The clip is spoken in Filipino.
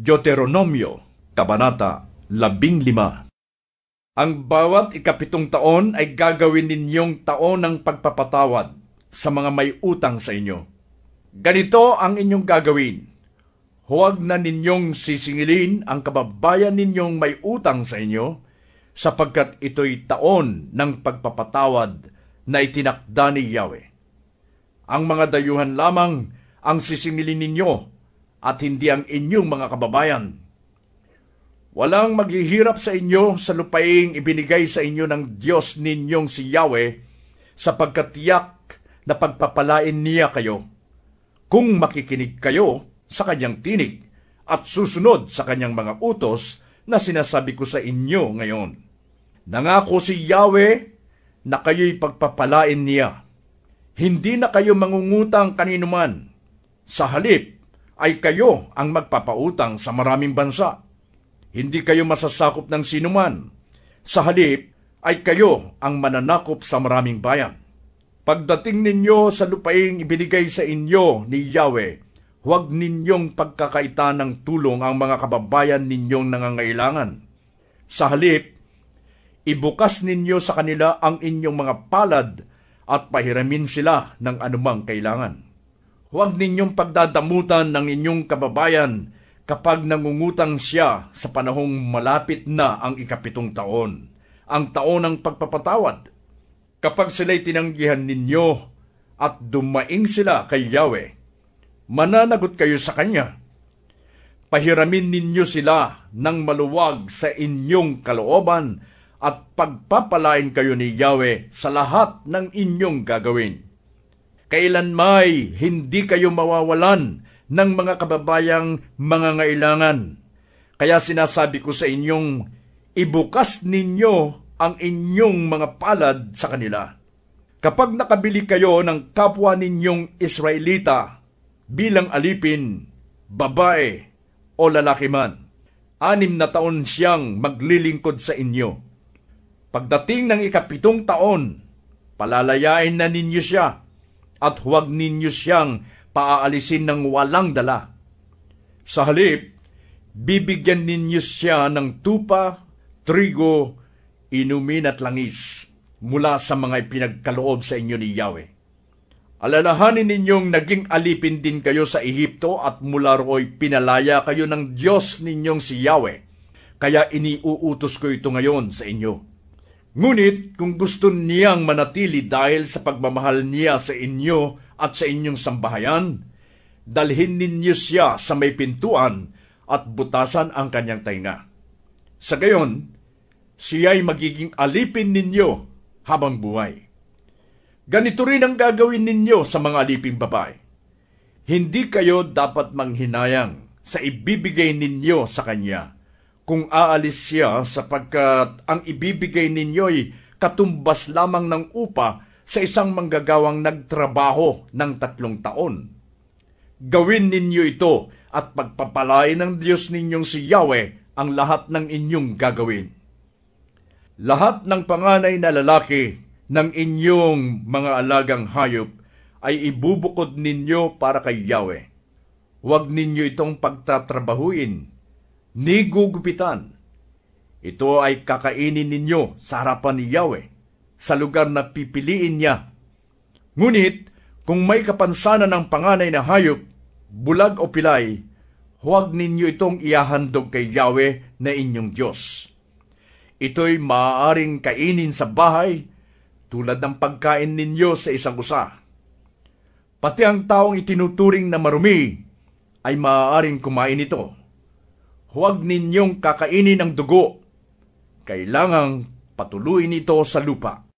Deuteronomio, Kabanata 15 Ang bawat ikapitong taon ay gagawin ninyong taon ng pagpapatawad sa mga may utang sa inyo. Ganito ang inyong gagawin. Huwag na ninyong sisingilin ang kababayan ninyong may utang sa inyo, sapagkat ito'y taon ng pagpapatawad na itinakda ni Yahweh. Ang mga dayuhan lamang ang sisingilin ninyo at hindi ang inyong mga kababayan. Walang maghihirap sa inyo sa lupaing ibinigay sa inyo ng Diyos ninyong si Yahweh sapagkat tiyak na pagpapalain niya kayo kung makikinig kayo sa kanyang tinig at susunod sa kanyang mga utos na sinasabi ko sa inyo ngayon. Nangako si Yahweh na kayo'y pagpapalain niya. Hindi na kayo mangungutang kaninuman. Sa halip, ay kayo ang magpapautang sa maraming bansa. Hindi kayo masasakop ng sinuman. Sa halip ay kayo ang mananakop sa maraming bayan. Pagdating ninyo sa lupaing ibinigay sa inyo ni Yahweh, huwag ninyong pagkakaita ng tulong ang mga kababayan ninyong nangangailangan. Sa halip, ibukas ninyo sa kanila ang inyong mga palad at pahiramin sila ng anumang kailangan. Huwag ninyong pagdadamutan ng inyong kababayan kapag nangungutang siya sa panahong malapit na ang ikapitong taon, ang taon ng pagpapatawad. Kapag sila'y tinanggihan ninyo at dumaing sila kay Yahweh, mananagot kayo sa Kanya. Pahiramin ninyo sila ng maluwag sa inyong kalooban at pagpapalain kayo ni Yahweh sa lahat ng inyong gagawin kailan may hindi kayo mawawalan ng mga kababayang mga ngailangan. Kaya sinasabi ko sa inyong, ibukas ninyo ang inyong mga palad sa kanila. Kapag nakabili kayo ng kapwa ninyong Israelita bilang alipin, babae o lalaki man, anim na taon siyang maglilingkod sa inyo. Pagdating ng ikapitong taon, palalayain na ninyo siya at huwag ninyo siyang paaalisin ng walang dala. Sa halip, bibigyan ninyo siya ng tupa, trigo, inumin at langis mula sa mga ipinagkaloob sa inyo ni Yahweh. Alalahanin ninyong naging alipin din kayo sa Ehipto at mula ro'y pinalaya kayo ng Diyos ninyong si Yahweh. Kaya iniuutos ko ito ngayon sa inyo Ngunit kung gusto niyang manatili dahil sa pagmamahal niya sa inyo at sa inyong sambahayan, dalhin ninyo siya sa may pintuan at butasan ang kanyang tainga. Sa gayon, siya'y magiging alipin ninyo habang buhay. Ganito rin ang gagawin ninyo sa mga aliping babae. Hindi kayo dapat manghinayang sa ibibigay ninyo sa kanya kung aalis siya sapagkat ang ibibigay ninyo'y katumbas lamang ng upa sa isang manggagawang nagtrabaho ng tatlong taon. Gawin ninyo ito at pagpapalain ng Diyos ninyong si Yahweh ang lahat ng inyong gagawin. Lahat ng panganay na lalaki ng inyong mga alagang hayop ay ibubukod ninyo para kay Yahweh. Huwag ninyo itong pagtatrabahuin ni gugupitan. Ito ay kakainin ninyo sa harapan ni Yahweh, sa lugar na pipiliin niya. Ngunit, kung may kapansanan ng panganay na hayop, bulag o pilay, huwag ninyo itong iahandog kay Yahweh na inyong Diyos. Ito'y maaaring kainin sa bahay tulad ng pagkain ninyo sa isang usa. Pati ang taong itinuturing na marumi ay maaaring kumain ito huwag ninyong kakainin ng dugo. Kailangang patuloyin ito sa lupa.